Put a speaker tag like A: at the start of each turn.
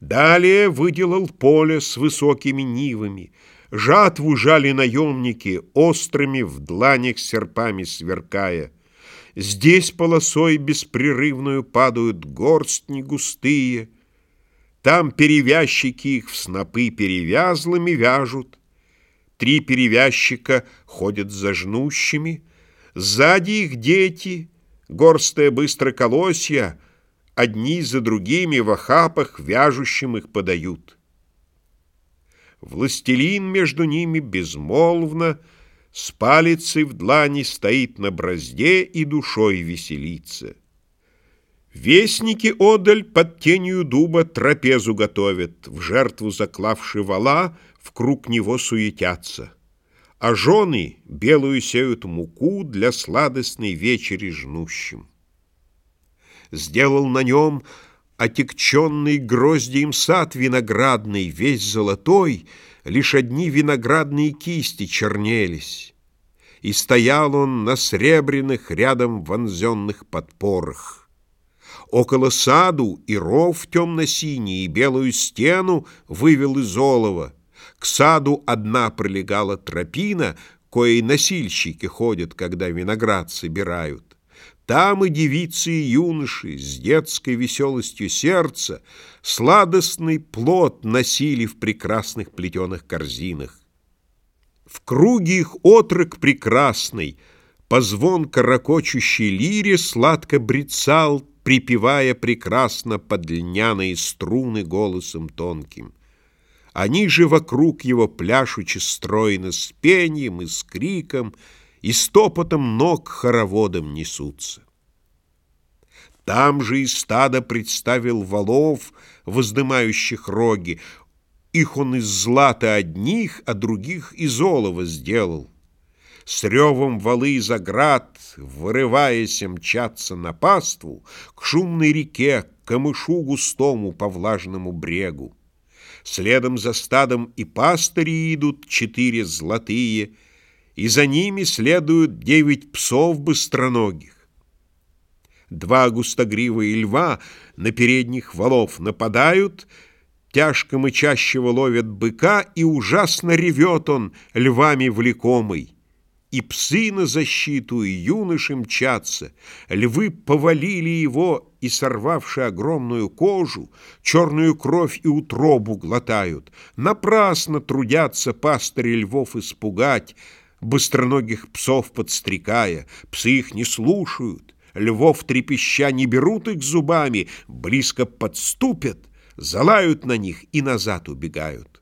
A: Далее выделал поле с высокими нивами, Жатву жали наемники, острыми в дланях серпами сверкая. Здесь полосой беспрерывную падают горстни густые, Там перевязчики их в снопы перевязлыми вяжут, Три перевязчика ходят за жнущими, Сзади их дети, горстая быстро колосья, Одни за другими в охапах вяжущим их подают. Властелин между ними безмолвно С палицей в длани стоит на бразде И душой веселится. Вестники одаль под тенью дуба Трапезу готовят, в жертву заклавши вала В круг него суетятся. А жены белую сеют муку Для сладостной вечери жнущим сделал на нем отекченный гроздьем сад виноградный, весь золотой, лишь одни виноградные кисти чернелись. И стоял он на сребряных рядом вонзенных подпорах. Около саду и ров темно-синий, и белую стену вывел из олова. К саду одна пролегала тропина, коей носильщики ходят, когда виноград собирают. Там и девицы, и юноши с детской веселостью сердца Сладостный плод носили в прекрасных плетеных корзинах. В круге их отрок прекрасный, По звонко ракочущей лире Сладко брецал, припевая прекрасно Под льняные струны голосом тонким. Они же вокруг его пляшучи стройно С пением и с криком — и стопотом ног хороводом несутся. Там же и стадо представил валов, воздымающих роги. Их он из злата одних, а других из олова сделал. С ревом валы из оград, вырываясь, мчаться на паству, К шумной реке, к камышу густому по влажному брегу. Следом за стадом и пастыри идут четыре золотые — и за ними следуют девять псов быстроногих. Два густогривые льва на передних валов нападают, тяжко мычащего ловят быка, и ужасно ревет он, львами влекомый. И псы на защиту, и юноши мчатся. Львы повалили его, и, сорвавши огромную кожу, черную кровь и утробу глотают. Напрасно трудятся пастыри львов испугать, быстроногих псов подстрекая, псы их не слушают, львов трепеща не берут их зубами, близко подступят, залают на них и назад убегают.